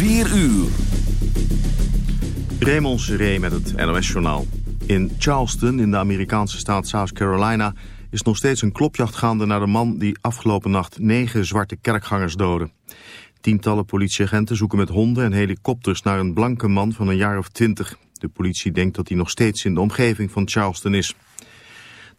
4 uur. Raymond Seré met het NOS-journaal. In Charleston, in de Amerikaanse staat South Carolina... is nog steeds een klopjacht gaande naar de man die afgelopen nacht... negen zwarte kerkgangers doodde. Tientallen politieagenten zoeken met honden en helikopters... naar een blanke man van een jaar of twintig. De politie denkt dat hij nog steeds in de omgeving van Charleston is.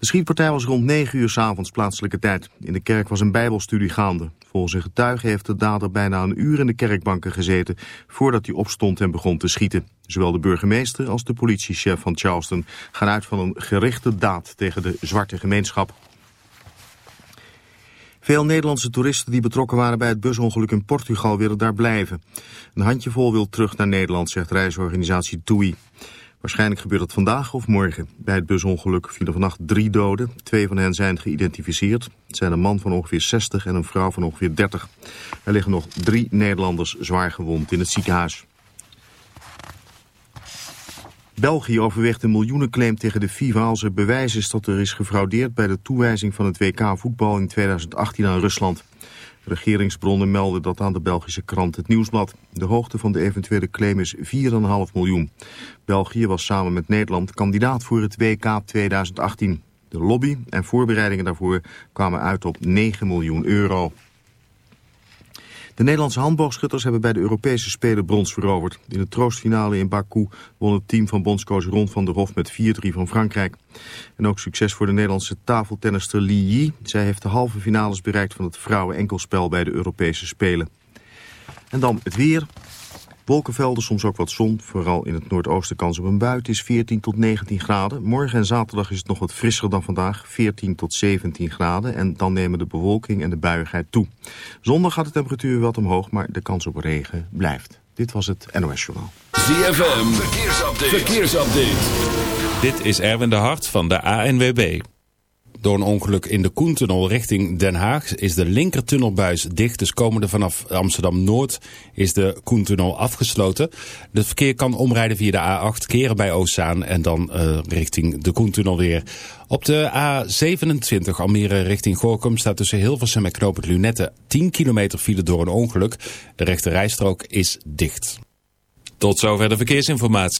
De schietpartij was rond 9 uur s avonds plaatselijke tijd. In de kerk was een bijbelstudie gaande. Volgens een getuige heeft de dader bijna een uur in de kerkbanken gezeten... voordat hij opstond en begon te schieten. Zowel de burgemeester als de politiechef van Charleston... gaan uit van een gerichte daad tegen de zwarte gemeenschap. Veel Nederlandse toeristen die betrokken waren bij het busongeluk in Portugal willen daar blijven. Een handjevol wil terug naar Nederland, zegt reisorganisatie TUI. Waarschijnlijk gebeurt het vandaag of morgen. Bij het busongeluk vielen vannacht drie doden. Twee van hen zijn geïdentificeerd. Het zijn een man van ongeveer 60 en een vrouw van ongeveer 30. Er liggen nog drie Nederlanders zwaar gewond in het ziekenhuis. België overweegt een miljoenenclaim tegen de FIFA als er bewijs is dat er is gefraudeerd bij de toewijzing van het WK voetbal in 2018 aan Rusland. Regeringsbronnen melden dat aan de Belgische krant Het Nieuwsblad. De hoogte van de eventuele claim is 4,5 miljoen. België was samen met Nederland kandidaat voor het WK 2018. De lobby en voorbereidingen daarvoor kwamen uit op 9 miljoen euro. De Nederlandse handboogschutters hebben bij de Europese Spelen brons veroverd. In de troostfinale in Baku won het team van bondscoach Ron van der Hof met 4-3 van Frankrijk. En ook succes voor de Nederlandse tafeltennister Li Yi. Zij heeft de halve finales bereikt van het vrouwen-enkelspel bij de Europese Spelen. En dan het weer. Wolkenvelden, soms ook wat zon. Vooral in het noordoosten kans op een bui. Het is 14 tot 19 graden. Morgen en zaterdag is het nog wat frisser dan vandaag. 14 tot 17 graden. En dan nemen de bewolking en de buiigheid toe. Zondag gaat de temperatuur wat omhoog, maar de kans op regen blijft. Dit was het NOS Journaal. ZFM, verkeersupdate. verkeersupdate. Dit is Erwin de Hart van de ANWB. Door een ongeluk in de Koentunnel richting Den Haag is de linkertunnelbuis dicht. Dus komende vanaf Amsterdam-Noord is de Koentunnel afgesloten. Het verkeer kan omrijden via de A8, keren bij Oostzaan en dan uh, richting de Koentunnel weer. Op de A27 Almere richting Gorkum staat tussen Hilversum en Knoop het Lunette 10 kilometer file door een ongeluk. De rechte rijstrook is dicht. Tot zover de verkeersinformatie.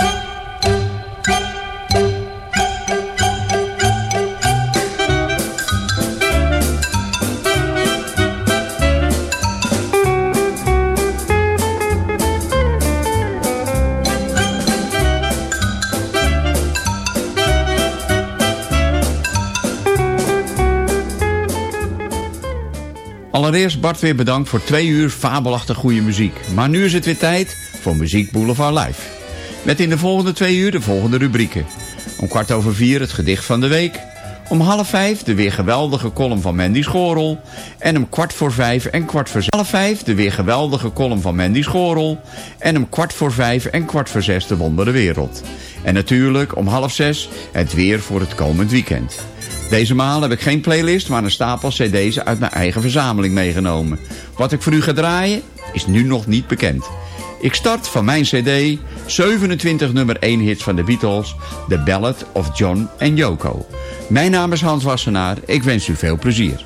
Allereerst Bart weer bedankt voor twee uur fabelachtig goede muziek. Maar nu is het weer tijd voor Muziek Boulevard Live. Met in de volgende twee uur de volgende rubrieken. Om kwart over vier het gedicht van de week. Om half vijf de weer geweldige column van Mandy Schorel. En om kwart voor vijf en kwart voor zes. Half vijf de weer geweldige column van Mandy Schorel. En om kwart voor vijf en kwart voor zes de wondere wereld. En natuurlijk om half zes het weer voor het komend weekend. Deze maal heb ik geen playlist, maar een stapel cd's uit mijn eigen verzameling meegenomen. Wat ik voor u ga draaien, is nu nog niet bekend. Ik start van mijn cd 27 nummer 1 hits van de Beatles, The Ballad of John en Yoko. Mijn naam is Hans Wassenaar, ik wens u veel plezier.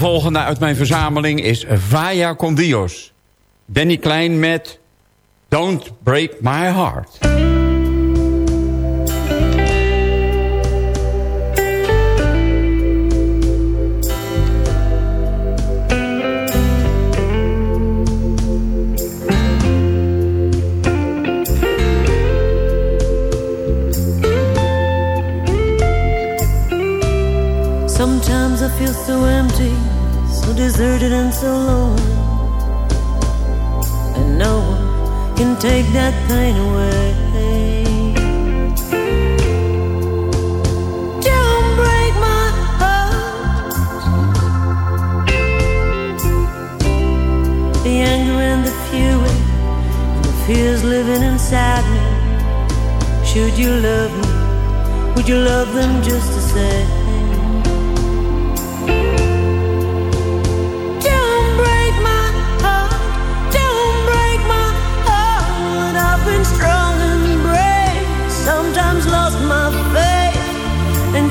Volgende uit mijn verzameling is Vaya con Dios. Danny Klein met Don't Break My Heart. Sometimes I feel so empty, deserted and so lonely. And no one can take that pain away. Don't break my heart. The anger and the fury, and the fears living inside me. Should you love me, would you love them just the same?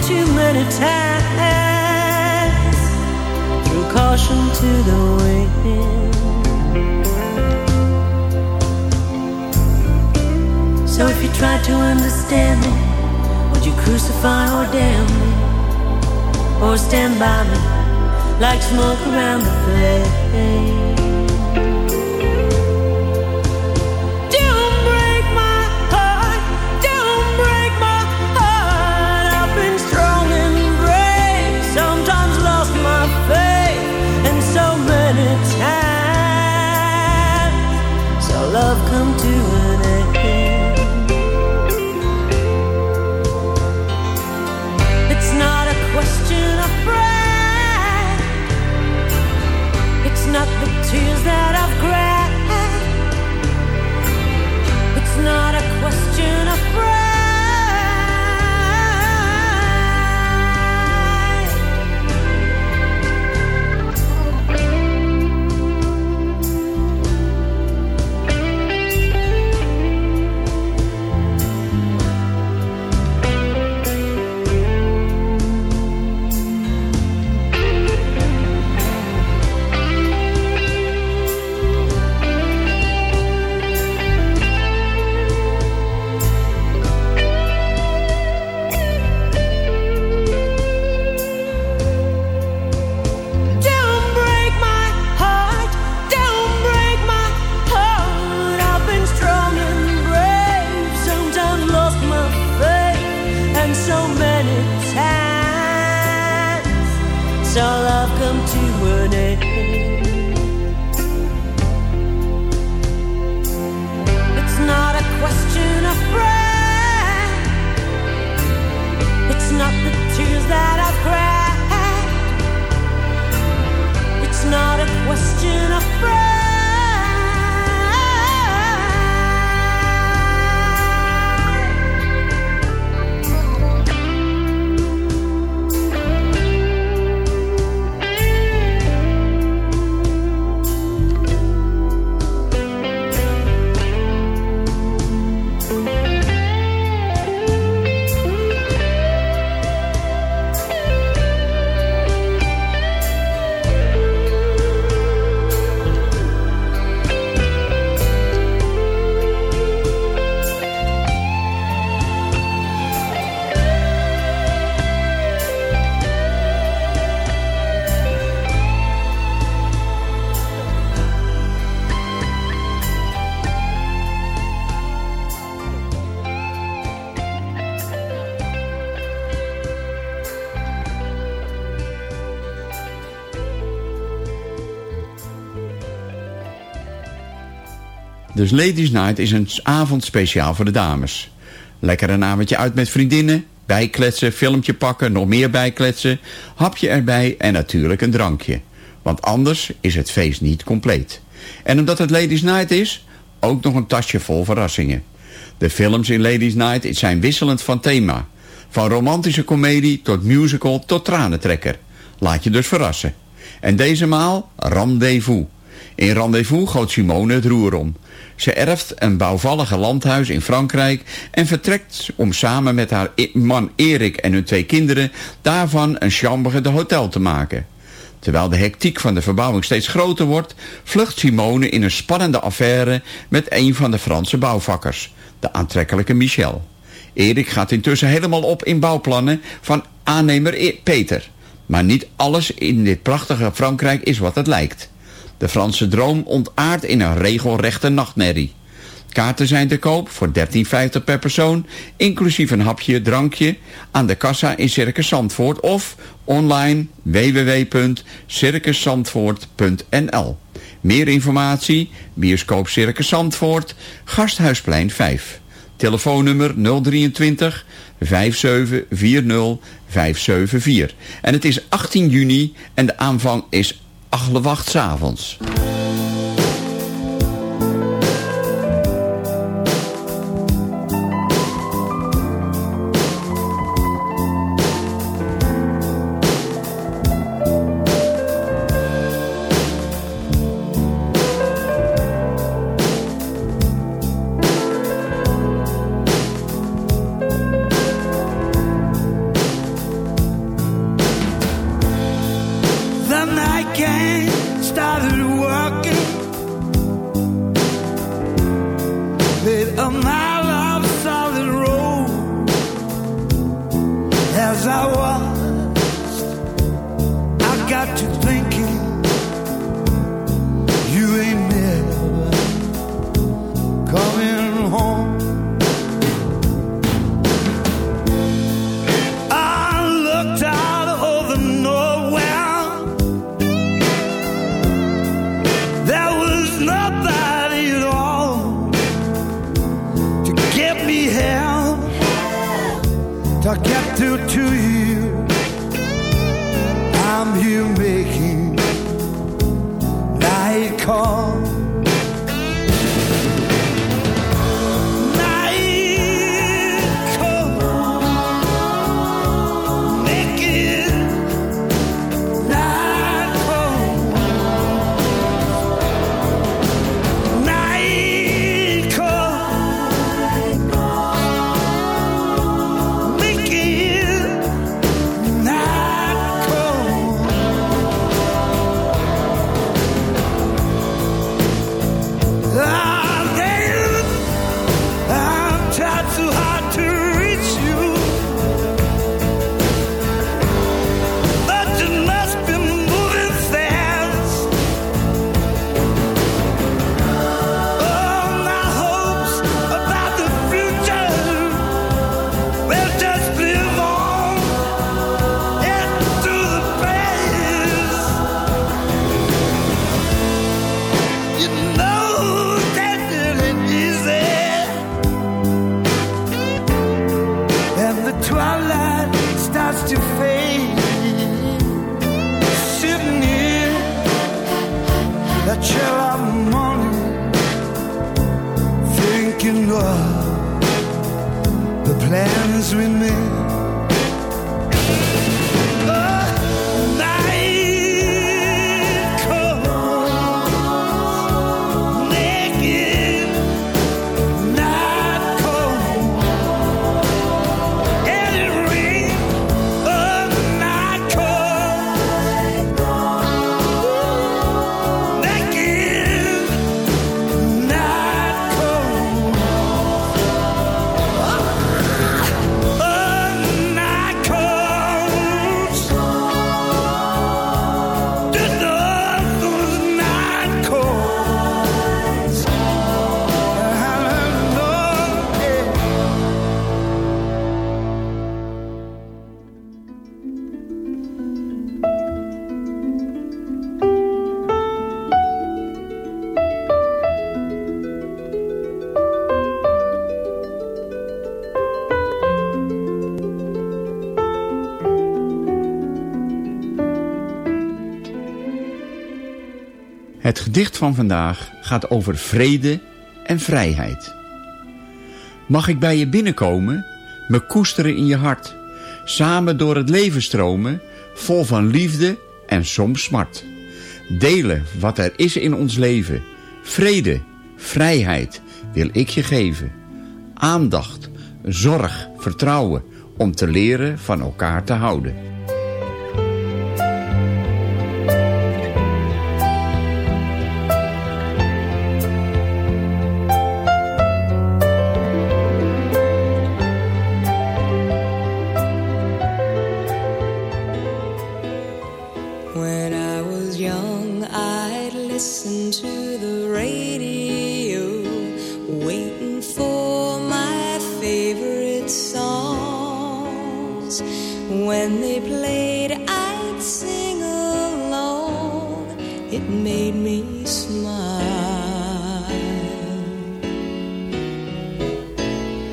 Too many times threw caution to the wind. So if you try to understand me, would you crucify or damn me, or stand by me? like smoke around the flame. Dus Ladies Night is een avond speciaal voor de dames. Lekker een avondje uit met vriendinnen, bijkletsen, filmpje pakken, nog meer bijkletsen, hapje erbij en natuurlijk een drankje. Want anders is het feest niet compleet. En omdat het Ladies Night is, ook nog een tasje vol verrassingen. De films in Ladies Night zijn wisselend van thema. Van romantische komedie tot musical tot tranentrekker. Laat je dus verrassen. En deze maal Rendezvous. In Rendezvous gooit Simone het roer om. Ze erft een bouwvallige landhuis in Frankrijk en vertrekt om samen met haar man Erik en hun twee kinderen daarvan een chambere de hotel te maken. Terwijl de hectiek van de verbouwing steeds groter wordt... vlucht Simone in een spannende affaire met een van de Franse bouwvakkers. De aantrekkelijke Michel. Erik gaat intussen helemaal op in bouwplannen van aannemer E- Peter. Maar niet alles in dit prachtige Frankrijk is wat het lijkt. De Franse droom ontaart in een regelrechte nachtmerrie. Kaarten zijn te koop voor 13,50 per persoon, inclusief een hapje, drankje, aan de kassa in Circus Zandvoort of online www.circuszandvoort.nl. Meer informatie, bioscoop Circus Zandvoort, Gasthuisplein 5. Telefoonnummer 023 5740 574. En het is 18 juni en de aanvang is Achlewacht 's avonds. Me help to get through to you. I'm here making night call. remain gedicht van vandaag gaat over vrede en vrijheid. Mag ik bij je binnenkomen, me koesteren in je hart, samen door het leven stromen, vol van liefde en soms smart. Delen wat er is in ons leven, vrede, vrijheid wil ik je geven. Aandacht, zorg, vertrouwen, om te leren van elkaar te houden.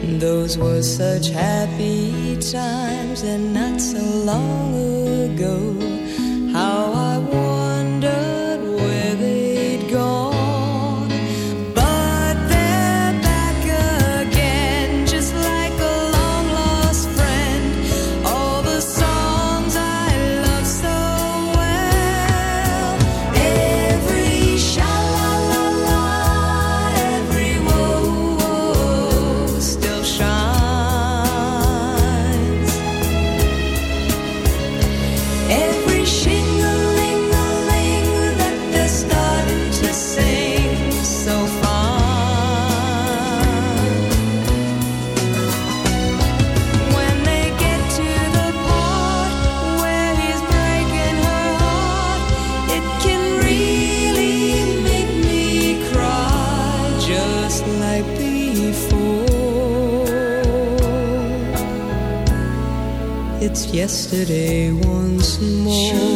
Those were such happy times and not so long ago. How I yesterday once more. Sure.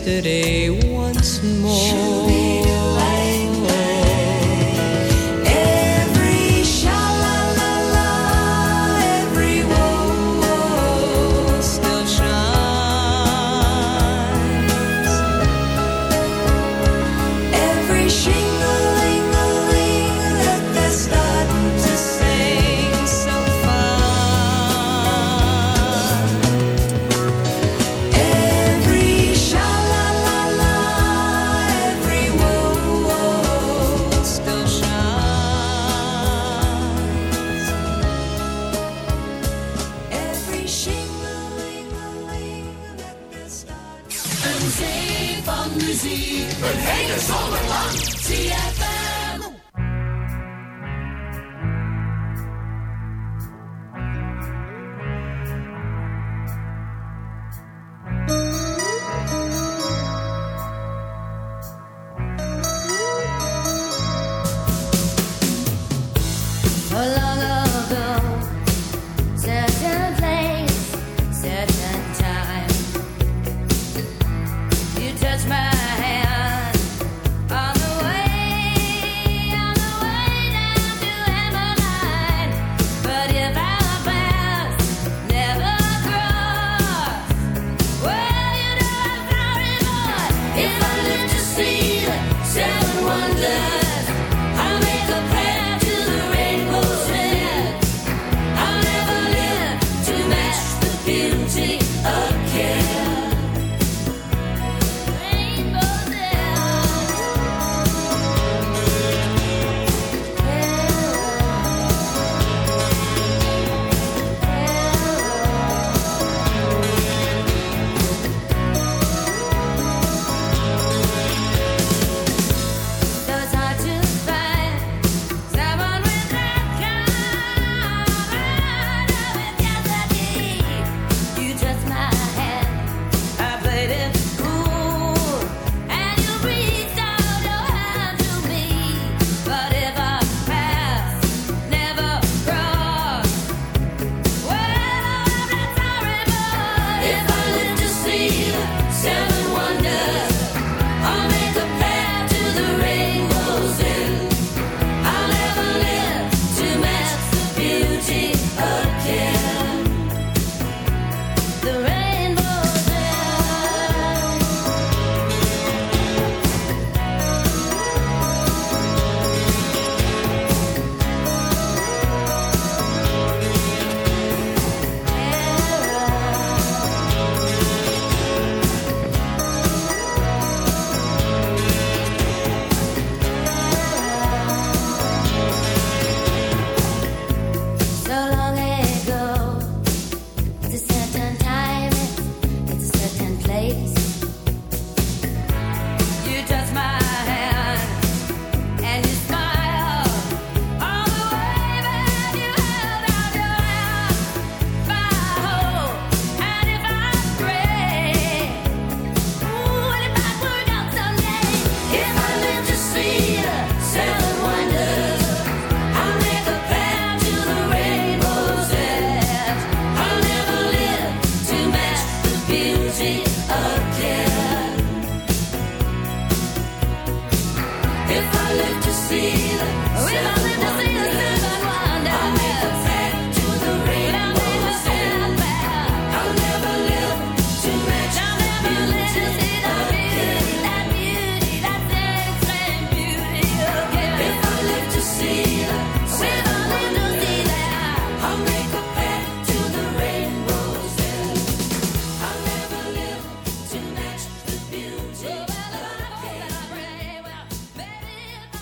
yesterday.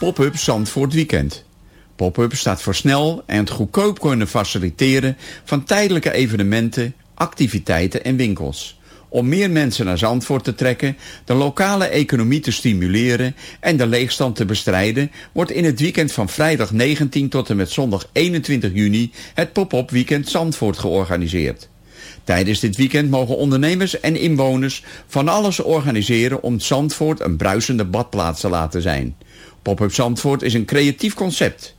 Pop-up Zandvoort Weekend. Pop-up staat voor snel en goedkoop kunnen faciliteren van tijdelijke evenementen, activiteiten en winkels. Om meer mensen naar Zandvoort te trekken, de lokale economie te stimuleren en de leegstand te bestrijden, wordt in het weekend van vrijdag 19 tot en met zondag 21 juni het Pop-up Weekend Zandvoort georganiseerd. Tijdens dit weekend mogen ondernemers en inwoners van alles organiseren om Zandvoort een bruisende badplaats te laten zijn. Pop-up Zandvoort is een creatief concept.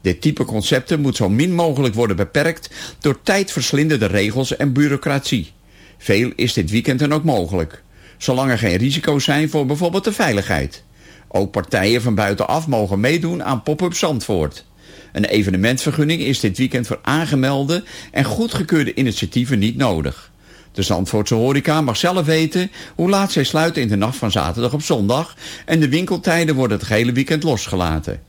Dit type concepten moet zo min mogelijk worden beperkt door tijdverslindende regels en bureaucratie. Veel is dit weekend dan ook mogelijk, zolang er geen risico's zijn voor bijvoorbeeld de veiligheid. Ook partijen van buitenaf mogen meedoen aan Pop-up Zandvoort. Een evenementvergunning is dit weekend voor aangemelde en goedgekeurde initiatieven niet nodig. De Zandvoortse horeca mag zelf weten hoe laat zij sluiten in de nacht van zaterdag op zondag en de winkeltijden worden het hele weekend losgelaten.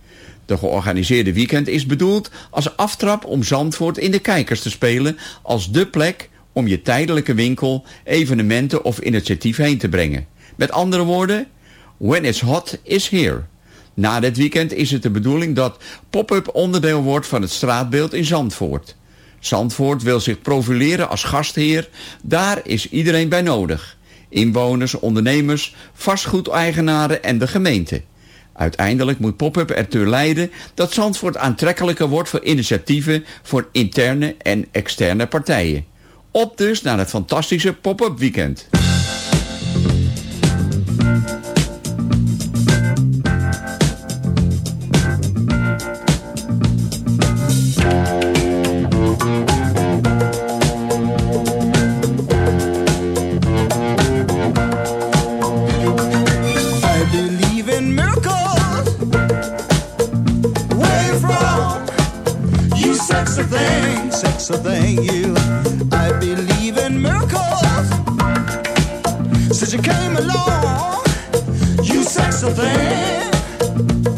De georganiseerde weekend is bedoeld als aftrap om Zandvoort in de kijkers te spelen als dé plek om je tijdelijke winkel, evenementen of initiatief heen te brengen. Met andere woorden, when it's hot is here. Na dit weekend is het de bedoeling dat pop-up onderdeel wordt van het straatbeeld in Zandvoort. Zandvoort wil zich profileren als gastheer, daar is iedereen bij nodig. Inwoners, ondernemers, vastgoedeigenaren en de gemeente. Uiteindelijk moet pop-up ertoe leiden dat Zandvoort aantrekkelijker wordt voor initiatieven voor interne en externe partijen. Op dus naar het fantastische pop-up weekend. I thing, thank you. I believe in miracles. Since you came along, you sexy thing.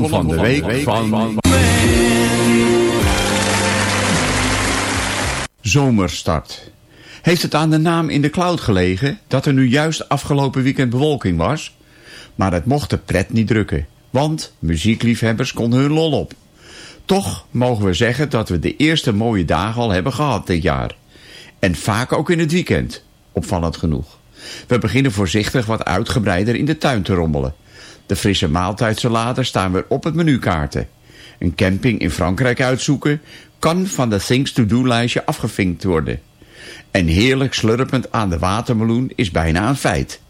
Column, van de week van... Zomerstart. Heeft het aan de naam in de cloud gelegen dat er nu juist afgelopen weekend bewolking was? Maar het mocht de pret niet drukken, want muziekliefhebbers konden hun lol op. Toch mogen we zeggen dat we de eerste mooie dagen al hebben gehad dit jaar. En vaak ook in het weekend, opvallend genoeg. We beginnen voorzichtig wat uitgebreider in de tuin te rommelen. De frisse maaltijdsalade staan weer op het menukaarten. Een camping in Frankrijk uitzoeken kan van de Things to Do lijstje afgevinkt worden. En heerlijk slurpend aan de watermeloen is bijna een feit.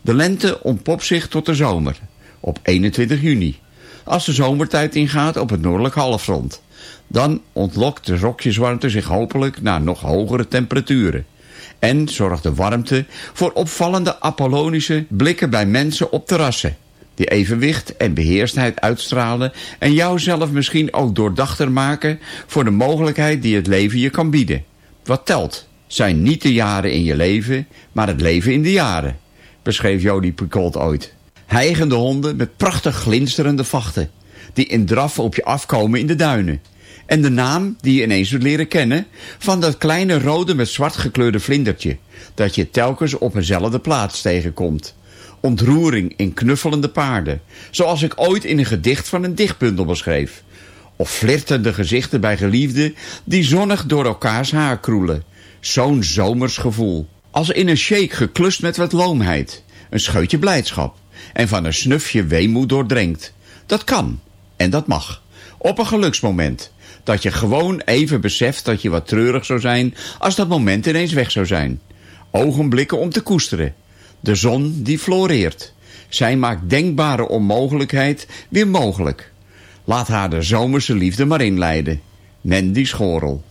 De lente ontpopt zich tot de zomer, op 21 juni. Als de zomertijd ingaat op het noordelijk halfrond. Dan ontlokt de rokjeswarmte zich hopelijk naar nog hogere temperaturen. En zorgt de warmte voor opvallende apollonische blikken bij mensen op terrassen. Die evenwicht en beheerstheid uitstralen en jou zelf misschien ook doordachter maken voor de mogelijkheid die het leven je kan bieden. Wat telt zijn niet de jaren in je leven, maar het leven in de jaren, beschreef Jody Picoult ooit. Hijgende honden met prachtig glinsterende vachten, die in draf op je afkomen in de duinen. En de naam die je ineens zult leren kennen van dat kleine rode met zwart gekleurde vlindertje, dat je telkens op eenzelfde plaats tegenkomt. Ontroering in knuffelende paarden, zoals ik ooit in een gedicht van een dichtbundel beschreef. Of flirtende gezichten bij geliefden die zonnig door elkaars haar kroelen. Zo'n zomers gevoel. Als in een shake geklust met wat loomheid. Een scheutje blijdschap. En van een snufje weemoed doordrenkt. Dat kan. En dat mag. Op een geluksmoment. Dat je gewoon even beseft dat je wat treurig zou zijn als dat moment ineens weg zou zijn. Ogenblikken om te koesteren. De zon die floreert. Zij maakt denkbare onmogelijkheid weer mogelijk. Laat haar de zomerse liefde maar inleiden. Mandy Schorel.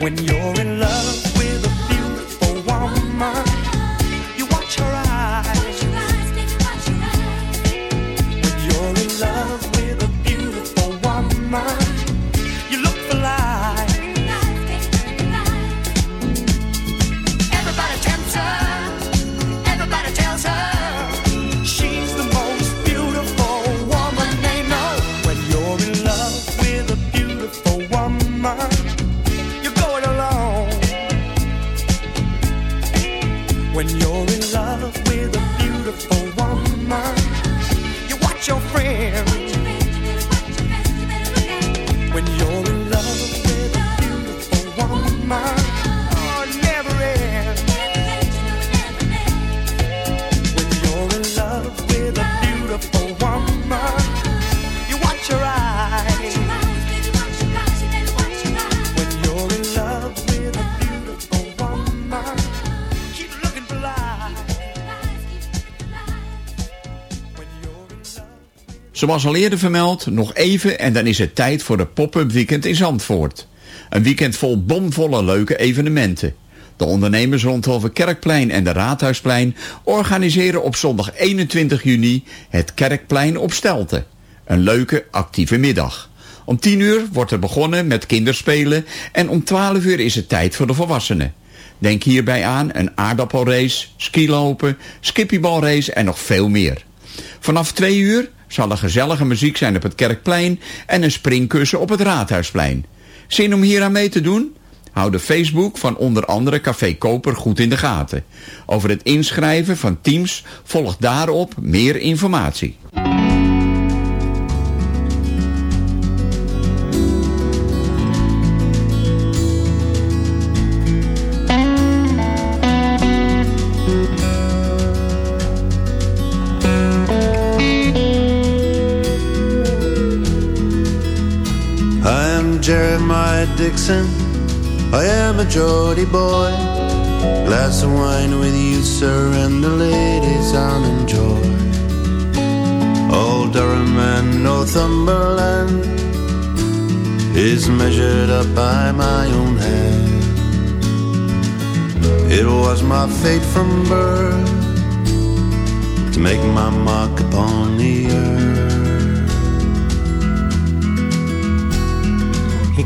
When you're in love Zoals al eerder vermeld, nog even en dan is het tijd voor de pop-up weekend in Zandvoort. Een weekend vol bomvolle leuke evenementen. De ondernemers rondom het Kerkplein en de Raadhuisplein organiseren op zondag 21 juni het Kerkplein op Stelten. Een leuke, actieve middag. Om 10 uur wordt er begonnen met kinderspelen en om 12 uur is het tijd voor de volwassenen. Denk hierbij aan een aardappelrace, skilopen, skippybalrace en nog veel meer. Vanaf 2 uur zal er gezellige muziek zijn op het Kerkplein en een springkussen op het Raadhuisplein. Zin om hier aan mee te doen? Hou de Facebook van onder andere Café Koper goed in de gaten. Over het inschrijven van teams volgt daarop meer informatie. Dixon. I am a Geordie boy. Glass of wine with you, sir, and the ladies I'll enjoy. Old Durham and Northumberland is measured up by my own hand. It was my fate from birth to make my mark upon the earth.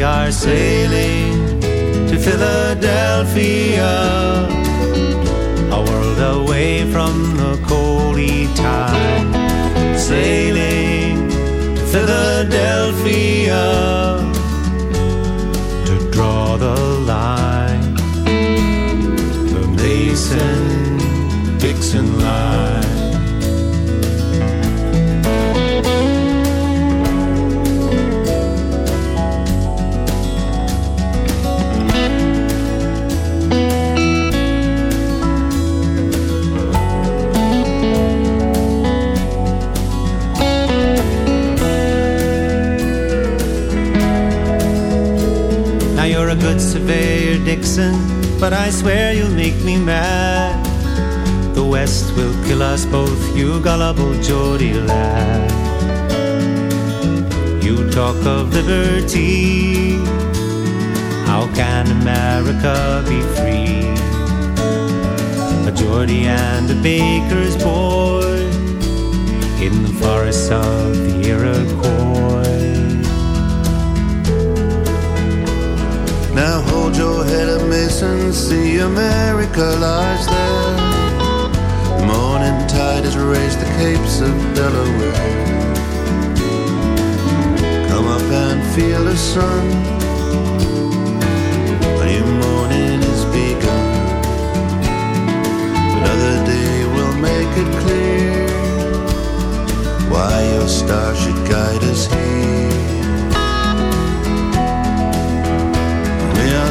We are sailing to Philadelphia, a world away from the coldy tide. Sailing to Philadelphia to draw the line, the Mason Dixon line. But I swear you'll make me mad. The West will kill us both, you gullible Geordie lad. You talk of liberty, how can America be free? A Geordie and a baker's boy in the forests of the Iroquois. Now hold your head up, Mason. See America lies there. The morning tide has raised the capes of Delaware. Come up and feel the sun. A new morning is begun. Another day will make it clear why your star should guide us here.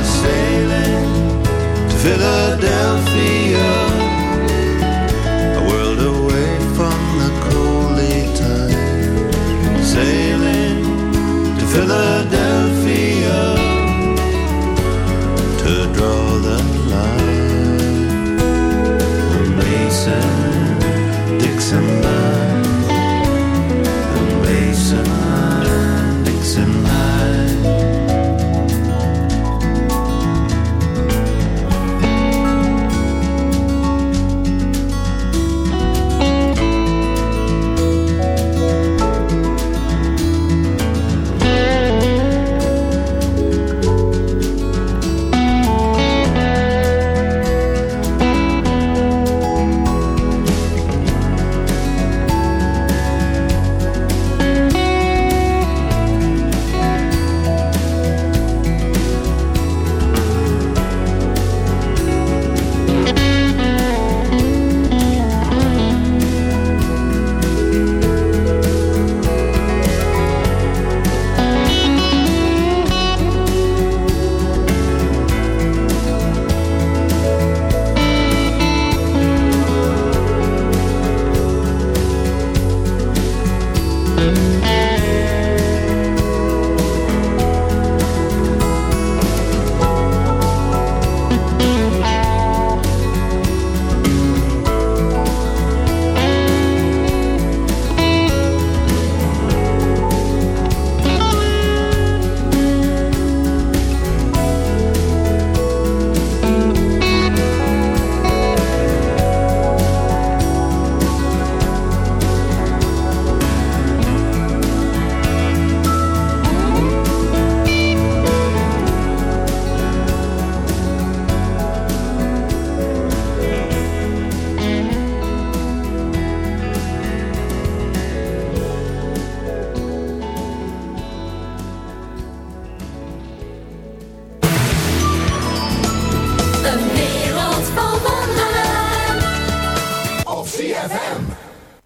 sailing to Philadelphia, a world away from the coldly tide. Sailing to Philadelphia to draw the line. Mason, Dixon.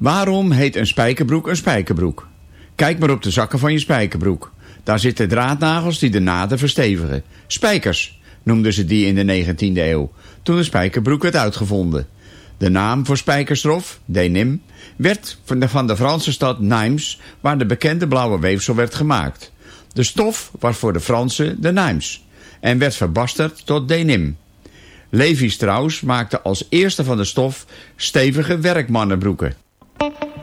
Waarom heet een spijkerbroek een spijkerbroek? Kijk maar op de zakken van je spijkerbroek. Daar zitten draadnagels die de naden verstevigen. Spijkers noemden ze die in de 19e eeuw, toen de spijkerbroek werd uitgevonden. De naam voor spijkerstrof, denim, werd van de, van de Franse stad Nimes, waar de bekende blauwe weefsel werd gemaakt. De stof was voor de Fransen de Nimes en werd verbasterd tot denim. Levi Strauss maakte als eerste van de stof stevige werkmannenbroeken. thank you.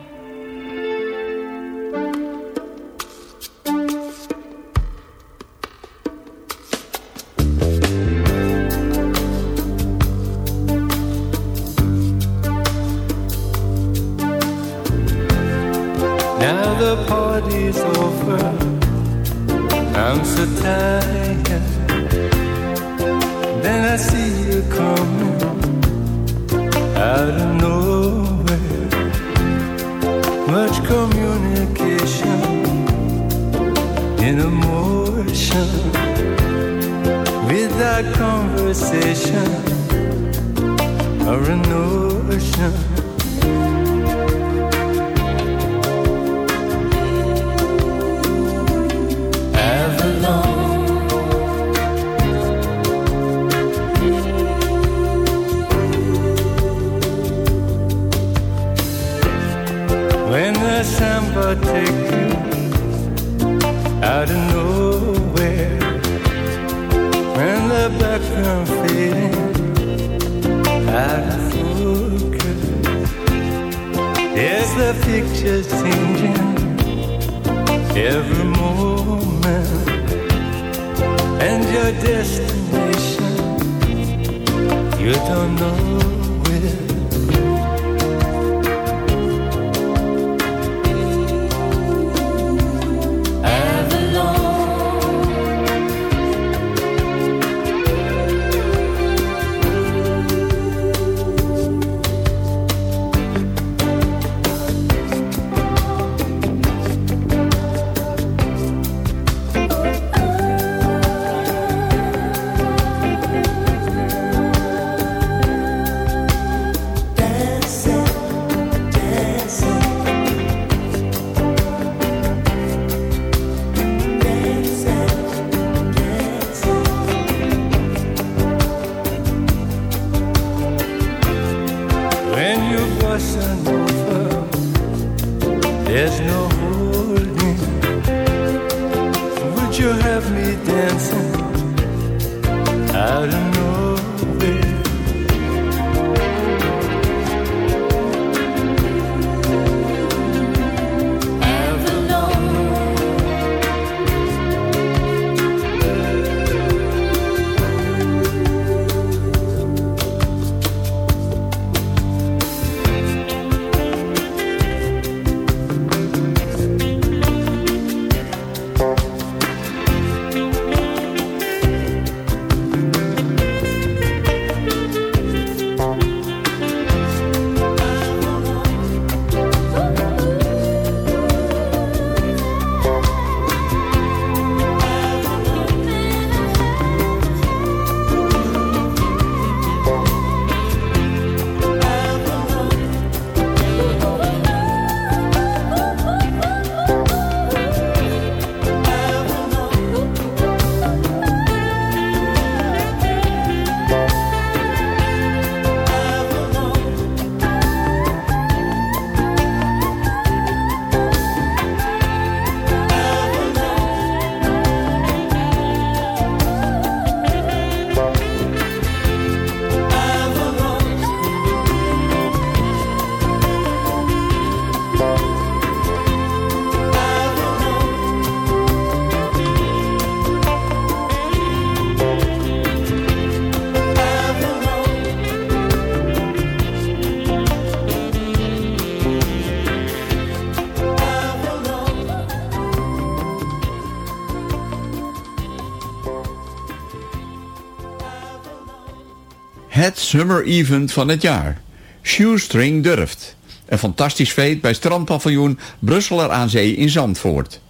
Summer Event van het jaar. Shoestring Durft. Een fantastisch feest bij strandpaviljoen Brusseler aan Zee in Zandvoort.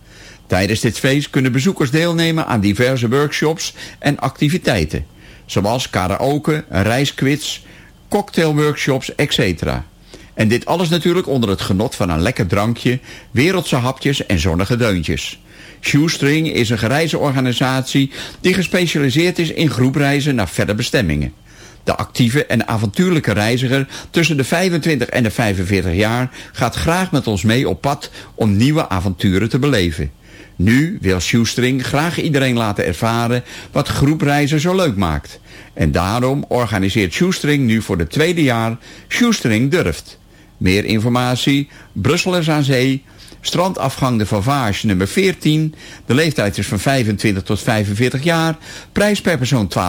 Tijdens dit feest kunnen bezoekers deelnemen aan diverse workshops en activiteiten. Zoals karaoke, reisquiz, cocktailworkshops, etc. En dit alles natuurlijk onder het genot van een lekker drankje, wereldse hapjes en zonnige deuntjes. Shoestring is een gereizenorganisatie die gespecialiseerd is in groepreizen naar verre bestemmingen. De actieve en avontuurlijke reiziger tussen de 25 en de 45 jaar gaat graag met ons mee op pad om nieuwe avonturen te beleven. Nu wil Shoestring graag iedereen laten ervaren wat groepreizen zo leuk maakt. En daarom organiseert Shoestring nu voor het tweede jaar Shoestring Durft. Meer informatie, Brussel is aan zee, strandafgang de Vauvage nummer 14. De leeftijd is van 25 tot 45 jaar, prijs per persoon 12,50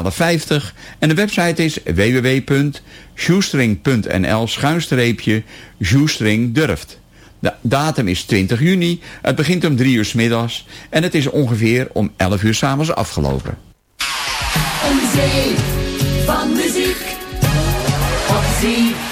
en de website is www.shoestring.nl schuinstreepje Shoestring Durft. De datum is 20 juni, het begint om 3 uur 's middags en het is ongeveer om 11 uur s'avonds afgelopen. Een zee van muziek op ZFM.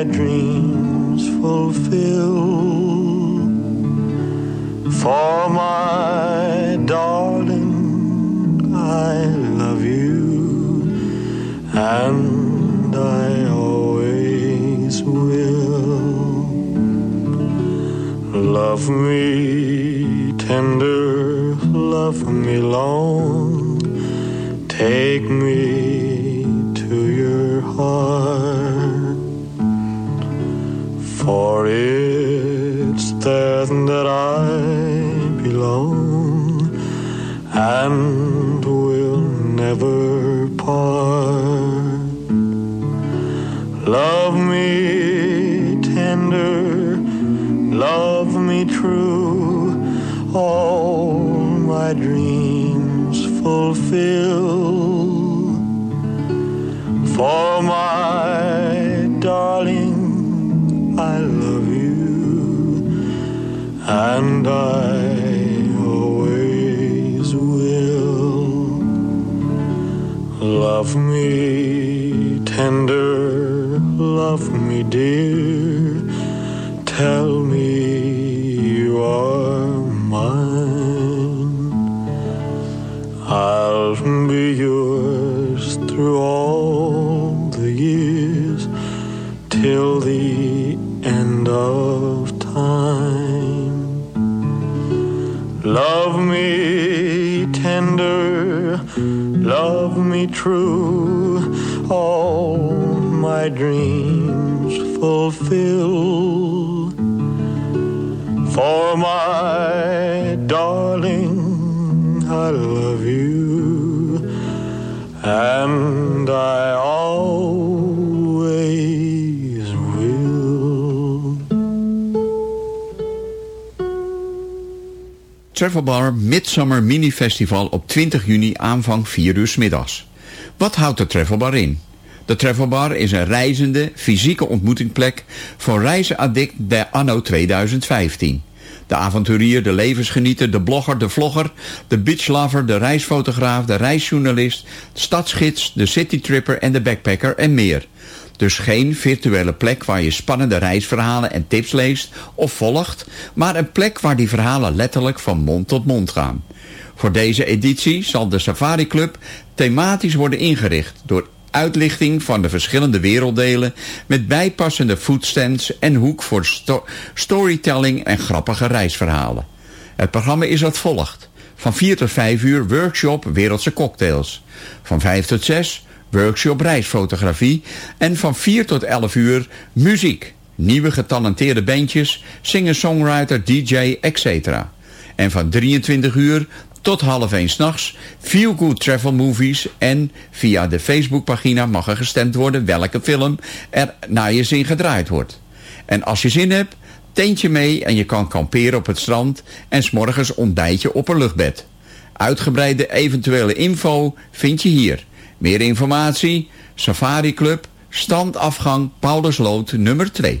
my dreams fulfill. For my darling, I love you, and I always will. Love me tender, love me long, take me to your heart. For it's there that I belong and will never part. Love me tender, love me true, all my dreams fulfill. For my and I always will. Love me tender, love me dear, me true, all my dreams fulfill. For my darling, I love you, and I always will. Travel Bar Midsummer Mini Festival op 20 juni aanvang 4 uur middags. Wat houdt de Travel Bar in? De Travel Bar is een reizende, fysieke ontmoetingsplek voor reizenaddict der anno 2015. De avonturier, de levensgenieter, de blogger, de vlogger, de beachlover, de reisfotograaf, de reisjournalist, de stadsgids, de citytripper en de backpacker en meer. Dus geen virtuele plek waar je spannende reisverhalen en tips leest of volgt, maar een plek waar die verhalen letterlijk van mond tot mond gaan. Voor deze editie zal de Safari Club thematisch worden ingericht door uitlichting van de verschillende werelddelen met bijpassende foodstands en hoek voor sto- storytelling en grappige reisverhalen. Het programma is als volgt. Van 4 tot 5 uur workshop Wereldse cocktails. Van 5 tot 6 workshop reisfotografie. En van 4 tot 11 uur muziek. Nieuwe getalenteerde bandjes, singer-songwriter, DJ, etc. En van 23 uur tot half 1 s'nachts Feel Good Travel Movies. En via de Facebookpagina mag er gestemd worden welke film er naar je zin gedraaid wordt. En als je zin hebt, tentje mee en je kan kamperen op het strand en s'morgens ontbijtje op een luchtbed. Uitgebreide eventuele info vind je hier. Meer informatie, Safari Club, standafgang Paulusloot nummer 2.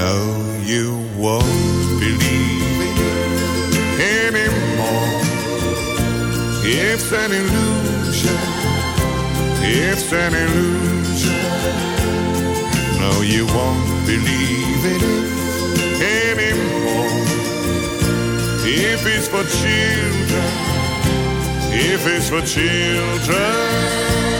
No, you won't believe it anymore. It's an illusion. It's an illusion. No, you won't believe it anymore. If it's for children, if it's for children,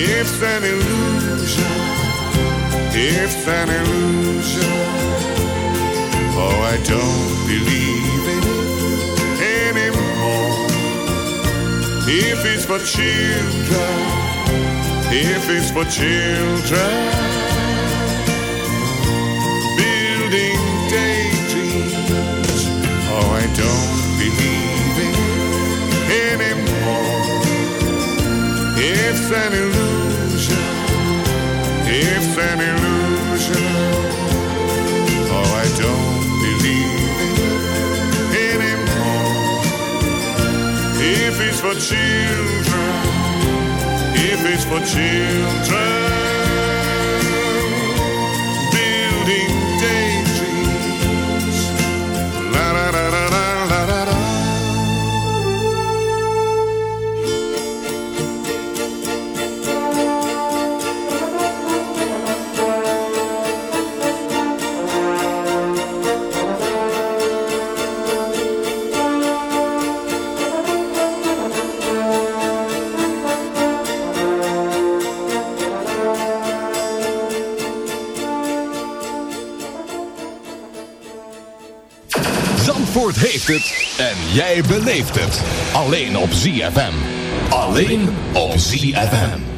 It's an illusion. It's an illusion. Oh, I don't believe it anymore. If it's for children, if it's for children, It's an illusion. It's an illusion. Oh, I don't believe it anymore. If it's for children, if it's for children, Zandvoort heeft het en jij beleeft het. Alleen op ZFM. Alleen op ZFM.